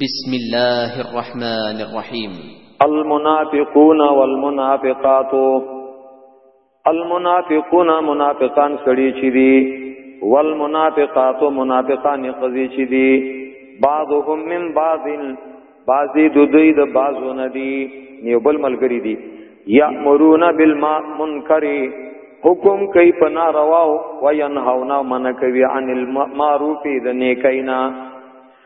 بسم الله الرحمن الرحيم المنافقون والمنافقات المنافقون منافقان سړي چي دي والمنافقات منافقان قضي چي دي بعضهم من بعض بعضي د دوی د بعضو ندي نیو بل ملګری دي یامرون بالما منکر حکم کوي په ناروا او ينهون من کوي عن المعروف د نیکینا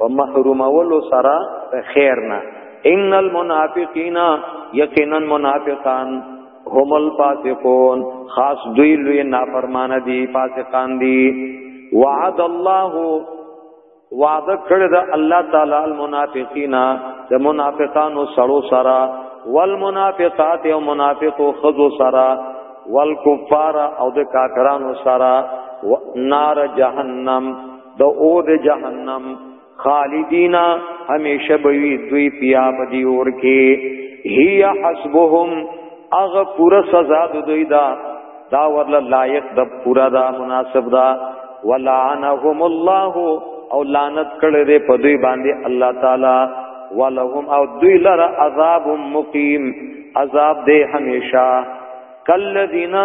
په محرومولو سره د خیر نه ان المنافقین یقینا منافقان هم الفاسقون خاص دوی لوی نافرمان دي فاسقان دي وعد الله وعد کړ د الله تعالی المنافقین د منافقانو سړو سره والمنافقات او منافقو خذو سره والکفار او د کافرانو سره نار جهنم د اور د جهنم خالدینا همیشه بوی دوی پیا بدی اور کې هی حسبهم اغه پورا سزا د دوی دا دا ورله لایق د پورا دا مناسب دا ولعنهم الله او لعنت کړي دې په دوی باندې الله تعالی ولهم او دوی لره عذاب مقیم عذاب دې همیشه کلذینا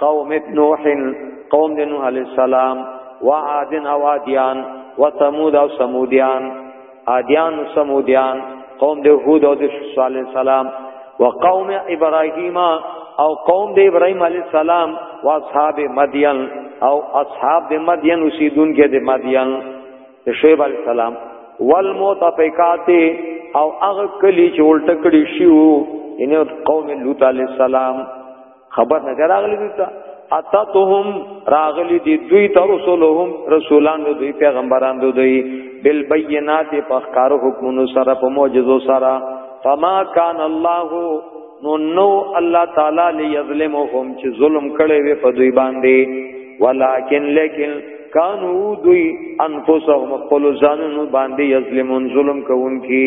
قوم نوح قوم د نوح علی السلام وعاد او عادیان وثمود او ثمودیان عادیان او ثمودیان قوم د هود او د صالح السلام وقوم ابراهیم او قوم د ابراهیم علی السلام واصحاب مدین او اصحاب د مدین اوسیدونکو د مدین د شعیب علی السلام والمؤتفقات او هغه کلی چې ولټ کړي شو ان قوم لوط علی السلام خبر نه کراغلی دوی ته اتتهم راغلی دی دوی ته رسولهم رسولان دو دوی پیغمبران دو دوی بالبینات په ښکارو حکمونو سره په معجزو سره فما کان الله نو نو الله تعالی لیظلمهم چې ظلم کړي وي په دوی باندې ولکن لیکن کانو دوی انفسهم خپل ځانونو باندې یظلمون ظلم کوونکي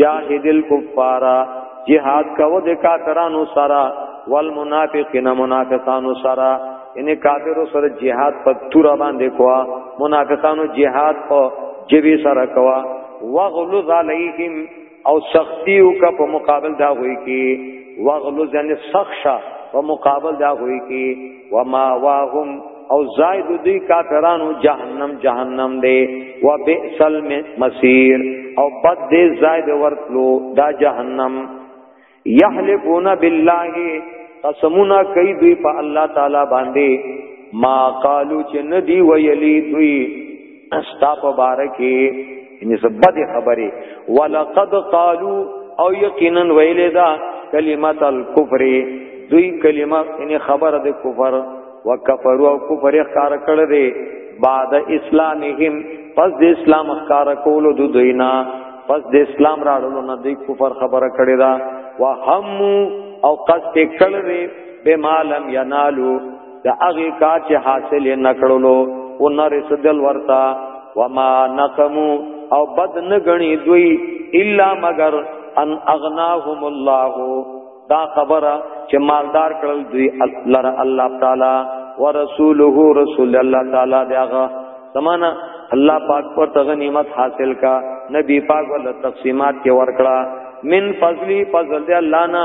جاهد الكفار جهاد کو د کافرانو سره والمنافقین منافقانو سره ان کافرو سره جهاد په تور باندې کوا منافقانو جهاد په جوی سره کوا واغلظ علیهم او سختیو کا په مقابل دا وی کی واغلظ یعنی سخشا په مقابل دا وی کی وما واهم او زائد دی کافرانو جهنم جهنم دی و بئسل مسیر او بد دی زائد ورتلو دا جهنم یحلفون بالله قسمنا کوي دوی په الله تعالی باندې ما قالو چې ندی ویلی دوی استا په بارکی یعنی زبد خبره ولقد قالو او یقینا ویل دا کلمت الکفر دوی کلمه یعنی خبره د کفر وکفر او کفر اخکار کړه دی بعد اسلامهم پس د اسلام اخکار کولو دو دوینا پس د اسلام راړلو نه دی کفر خبره کړی دا وهم او قصد کړه دی بما لم ینالو د هغه کار چې حاصل نکړلو او نه رسدل ورتا وما نقمو او بد نه غني دوی الا مگر ان اغناهم الله دا خبره چې مالدار کړل دوی لره الله تعالی ورسوله رسول الله تعالی دغه سمانا الله پاک پر تغنیمت حاصل کا نبی پاک ول تقسیمات کې ورکړه من فضلی فضل دی الله نه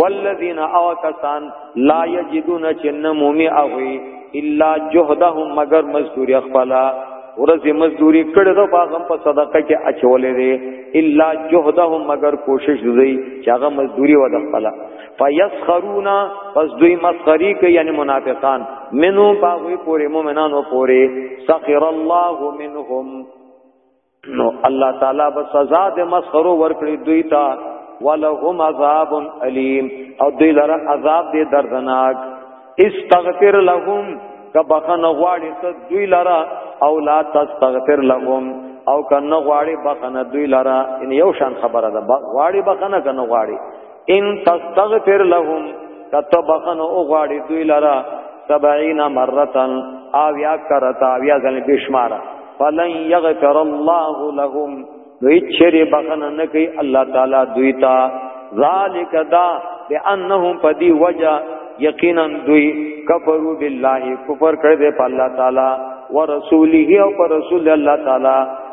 والذین او کسان لا یجدون چن مومی اوی الا جهدهم مگر مزدوری خپلا ورځ مزدوری کړه دا باغم په صدقه کې اچولې دي الا جهدهم مگر کوشش دوی چې هغه مزدوری و د خپلا فیسخرونا پس دوی مسخری کوي یعنی منافقان منو باغوی پوری مومنانو پوری سخر الله منهم نو الله تعالی به سزا د مسخرو ورکړي دوی ته ولهم عذاب الیم او دوی لره عذاب دې دردناک استغفر لهم کبخن غواړي ته دوی لره او لا تستغفر لهم او کنه غواړي بخنه دوی لره ان یو شان خبره ده غواړي بخنه کنه غواړي ان تستغفر لهم کتبخن او غاړي دوی لرا 70 مرتن او یا کرتا او یا ځل بشمارا فلن یغفر الله لهم دوی چری بخن نه کوي الله تعالی دوی تا ذالک دا بانهم پدی وجا یقینا دوی کفروا بالله کفر کړ دې په الله تعالی ورسوله او پر رسول الله تعالی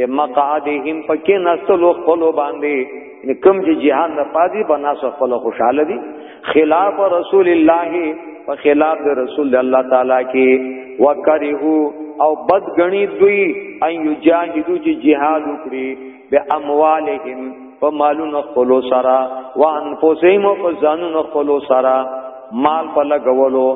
د مقعدهم پکې نسلو خپل باندې کوم چې جهان د پادي بناس خپل خوشاله دي خلاف رسول الله په خلاف د رسول الله تعالی کې وکره او بد غني دوی ان یجاهدو چې جهاد وکړي به اموالهم په مالونو خپل سره وان فوسیم په ځانونو خپل سره مال په لګولو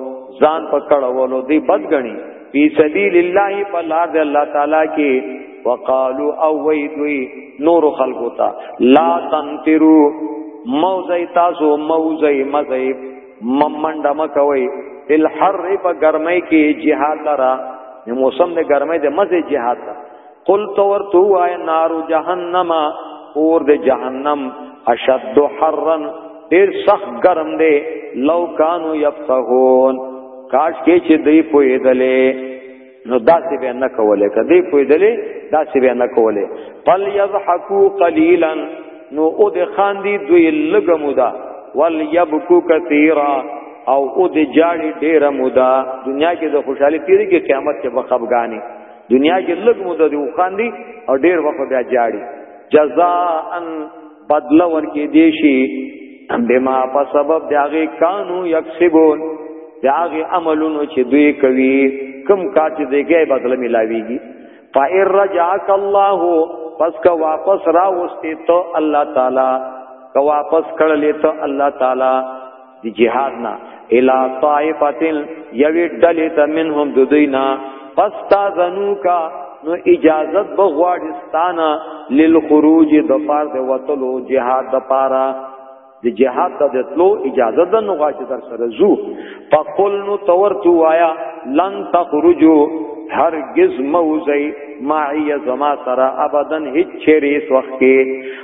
ځان په کړولو دی بد غني فی سبیل الله فلا ذ الله تعالی کې وقالو او وی دوی نور خلقو تا لا تنترو موزی تاسو موزی مزی ممنډه مکوي تل حر په ګرمۍ کې جهاد لرا موسم د ګرمۍ د مزه جهاد قل تو ورتو وای نار جهنم اور د جهنم اشد حرن ډیر سخت گرم دی لو کانو یفقهون کاش کې چې دوی پوهېدلې نو داسې به نه کولې کدی پوهېدلې داسې به نه کولې فل یضحکو قلیلا نو او د خاندي دوی لګ مودا ول یبکو کثیرا او او د جاړي ډیر مودا دنیا کې د خوشحالي تیری کې قیامت کې بخبګانی دنیا کې لږ مده دی وخاندي او ډیر وخت بیا جاړي جزاء بدل ورکې دی شي بما په سبب داغه کانو یکسبون داغه عملونو چې دوی کوي کم کار چې دیګه بدل ملاويږي فائر رجاک الله پس کا واپس را وستې ته الله تعالی کا واپس کړلې ته الله تعالی دی جهاد نه الا طائفتن یوی ډلې ته منهم د دوی نه فاستاذنوکا نو اجازت بغواړي ستانه للخروج د پار د وتلو جهاد د پاره د جهاد ته د تلو اجازه ده نو غاټ در سره زو فقل نو تورتو وایا لن تخرجو هرگز موزی معی زما سره ابدا هیڅ چیرې وخت کې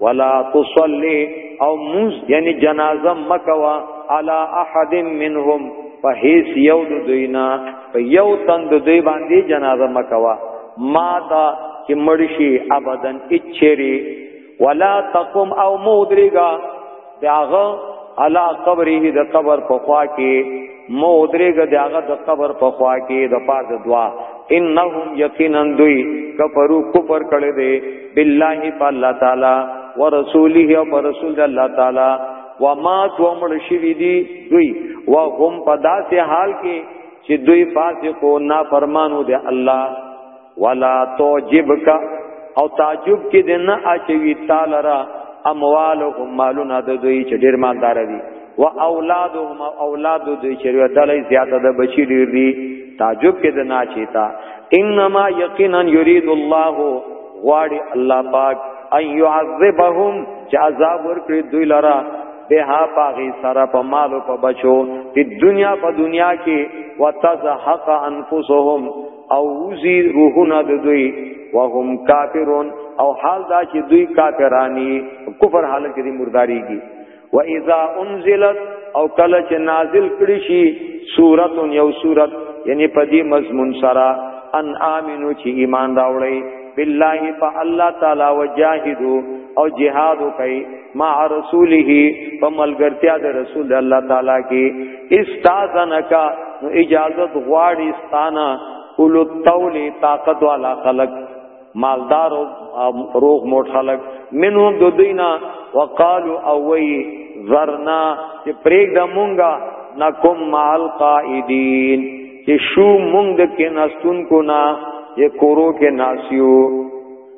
ولا تصلي او موس یعنی جنازه مکوا علی احد منهم په هیڅ یو د دوی نه په یو تن د دوی باندې جنازه مکوا ما تا چې مړشي ابدن اچري ولا تقم او مودریګا داغه علا قبره د قبر په خوا کې مو درېګه داغه د قبر په خوا کې د پاد دعا انهم یقینا دوی کفرو کفر کړي دي بالله په الله تعالی ورسوله او رسول الله تعالی وما تومل شوی دي دوی وهم په داسې حال کې چې دوی فاسقو نافرمانو دي الله ولا توجبک او تعجب کې د نه اچوي تعالی را اموالهم مالونه د دوی چې ډیر مالدار دي و اولادهم اولاد د دوی چې ودلې زیاته د بچی ډیر دي تعجب کې د نه چیتا انما یقینا یرید الله غواړي الله پاک ان يعذبهم چې عذاب ورکړي دوی لرا بها پاغي سره په مال او په بچو په دنیا په دنیا کې وتزحق انفسهم او وزي روحونه د دوی وهم کافرون او حال دا چې دوی کافرانی کفر حالت کې مرداریږي و اذا انزلت او کله چې نازل کړي شي سورۃ یو سورۃ یعنی په دې مضمون سره ان امنو چې ایمان راوړی بالله فالله تعالی وجاهدوا او جهاد کوي مع رسوله په ملګرتیا د رسول الله تعالی کې استاذنک نو اجازه غواړي ستانه اولو الطول طاقت والا خلق مالدار او روغ موټ خلق منهم دو دینا وقالو او وی ذرنا چې پرېګ د مونږه نکم مال قائدین چې شو مونږ د کې نستون کو نا یہ کورو کې ناسیو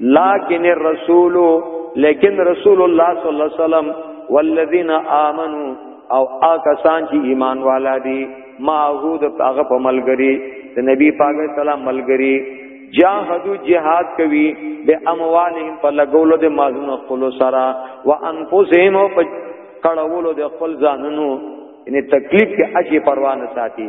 لكن الرسول لیکن رسول الله صلی الله علیه وسلم والذین آمنو او آکسان چې ایمان والا دي ماحود هغه په ملګری د نبی پاک سلام ملګری جاهدو جهاد کوي به اموالهم په لګولو د مازونو خپل سره و انفسهم په کړهولو د خپل ځانونو یعنی تکلیف کې اجي پروا نه ساتي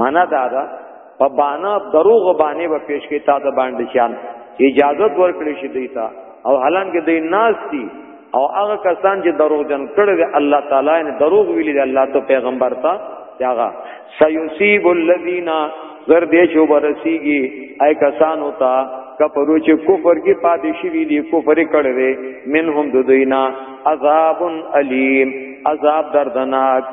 معنا دا ده په بانا دروغ باندې به پیش کې تا د باندې شان اجازه ورکړي شي دی تا او حالان کې دی ناس دي او هغه کسان چې دروغ جن کړي دی الله تعالی نه دروغ ویلي دی الله ته پیغمبر ته هغه سيصيب الذين زر دې شو برسيږي اي کسان ہوتا کفرو چې کفر کې پاتې شوی دی کفر کړي دی منهم دوینا عذاب الیم عذاب دردناک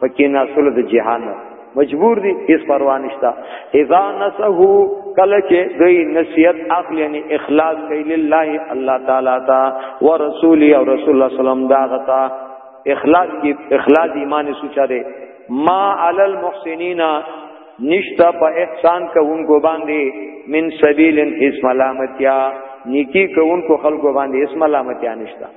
پکې ناسول د جهان مجبور دي هیڅ پروا نشتا اذا نسه کله چې دوی نصیحت اخلي یعنی اخلاص کوي لله الله تعالی تا ورسول او رسول الله سلام دا غتا اخلاص کی اخلاص ایمان سوچا دے ما علی المحسنین نشتا په احسان کوونکو باندې من سبیل اس ملامتیا نیکی کوونکو خلکو باندې اس ملامتیا نشتا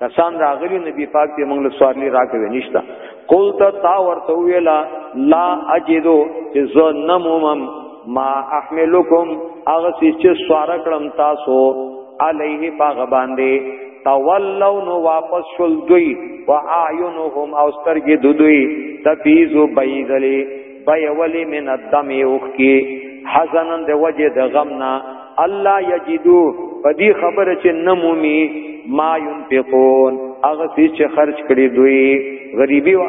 کسان راغلی نبی پاک ته موږ له سوارلی راکوي نشتا قلت تا ورته ویلا لا اجدو چې زه نمومم ما احملکم هغه چې سوار کړم تاسو علیه پاغ باندې تولو نو واپس شول دوی و اعینهم او سترګې دوی تفیزو بیدلی بيولي من الدم اوخکي حزنا د وجه د غمنا الله یجدو په دې خبره چې نمومي ما ينفقون هغه چې خرج کړي دوی غریبي وا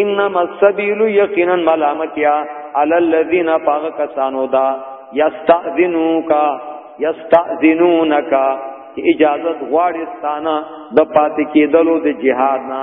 انما السبيل يقينا ملامتيا على الذين باغ کسانو دا يستاذنوك يستاذنونك اجازت غواړي ستانه د پاتې کېدلو د جهاد نه